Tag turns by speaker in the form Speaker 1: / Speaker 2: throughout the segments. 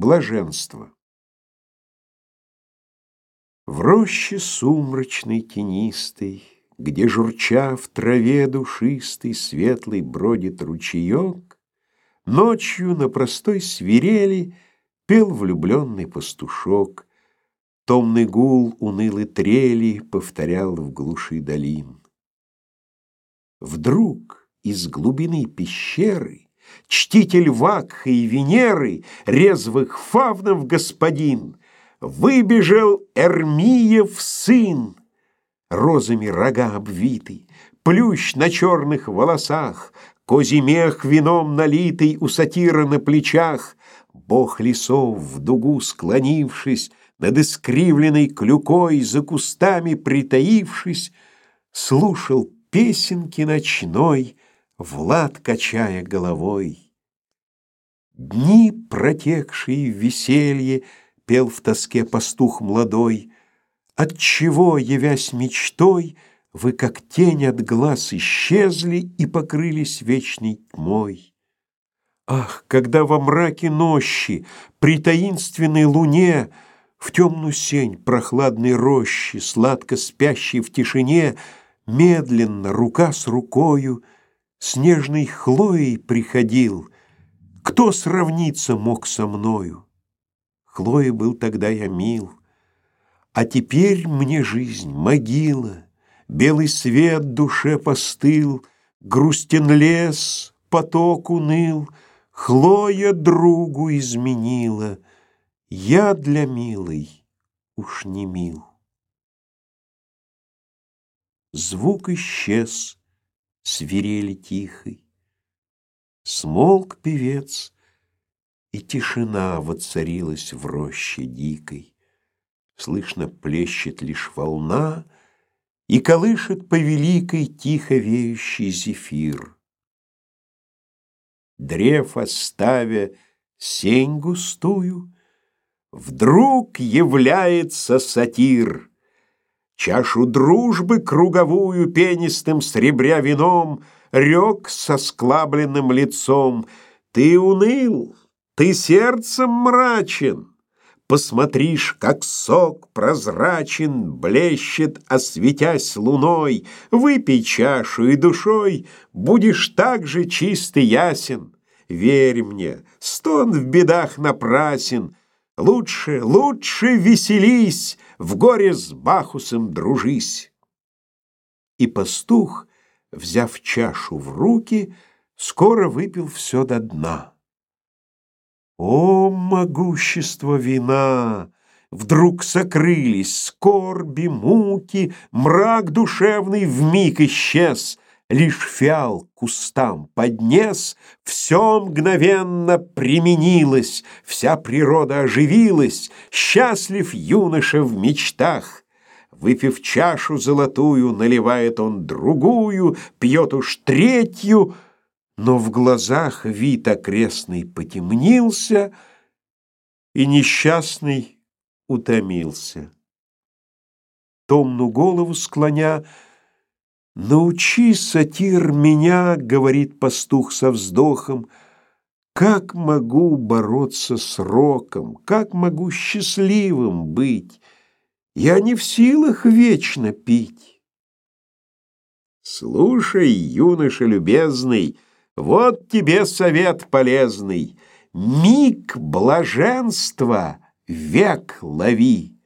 Speaker 1: Блаженство. В роще сумрачной тенистой, Где, журча в траве душистой, Светлый бродит ручеек, Ночью на простой свирели Пел влюбленный пастушок, Томный гул унылый трели Повторял в глуши долин. Вдруг из глубины пещеры Чтитель Вакха и Венеры, резвых фавнов господин, Выбежал Эрмиев сын, розами рога обвитый, Плющ на черных волосах, козий мех вином налитый У сатира на плечах, Бог лесов в дугу склонившись, Над искривленной клюкой за кустами притаившись, Слушал песенки ночной, Влад качая головой. Дни, протекшие в веселье, Пел в тоске пастух молодой, Отчего, явясь мечтой, Вы, как тень от глаз, исчезли И покрылись вечной тьмой. Ах, когда во мраке нощи, При таинственной луне, В темную сень прохладной рощи, Сладко спящей в тишине, Медленно, рука с рукою, снежной Хлоей приходил. Кто сравниться мог со мною? Хлое был тогда я мил. А теперь мне жизнь могила, Белый свет душе постыл, Грустен лес, поток уныл, Хлоя другу изменила, Я для милой уж не мил. Звук исчез, свирели тихой. Смолк певец, и тишина воцарилась в роще дикой. Слышно плещет лишь волна, и колышет по великой тихо веющий зефир. Древ оставя сень густую, вдруг является сатир — Чашу дружбы круговую пенистым сребря вином Рек со склабленным лицом. Ты уныл, ты сердцем мрачен. Посмотришь, как сок прозрачен Блещет, осветясь луной. Выпей чашу и душой Будешь так же чист и ясен. Верь мне, стон в бедах напрасен. Лучше, лучше веселись, в горе с Бахусом дружись. И пастух, взяв чашу в руки, скоро выпил все до дна. О, могущество вина! Вдруг сокрылись скорби, муки, Мрак душевный вмиг исчез — Лишь фиал кустам поднес, Все мгновенно применилось, Вся природа оживилась, Счастлив юноша в мечтах. Выпив чашу золотую, Наливает он другую, Пьет уж третью, Но в глазах вид окрестный потемнился, И несчастный утомился. Томну голову склоня, Научи, сатир, меня, говорит пастух со вздохом, как могу бороться с роком, как могу счастливым быть? Я не в силах вечно пить. Слушай, юноша любезный, вот тебе совет полезный. Миг блаженства век лови.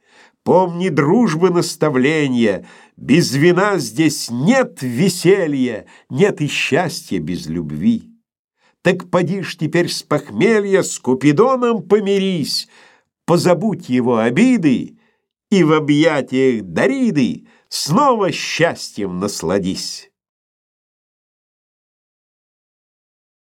Speaker 1: Помни дружбы наставления, без вина здесь нет веселья, нет и счастья без любви. Так поди ж теперь с похмелья с Купидоном помирись, позабудь его обиды и в объятиях Дариды снова счастьем насладись.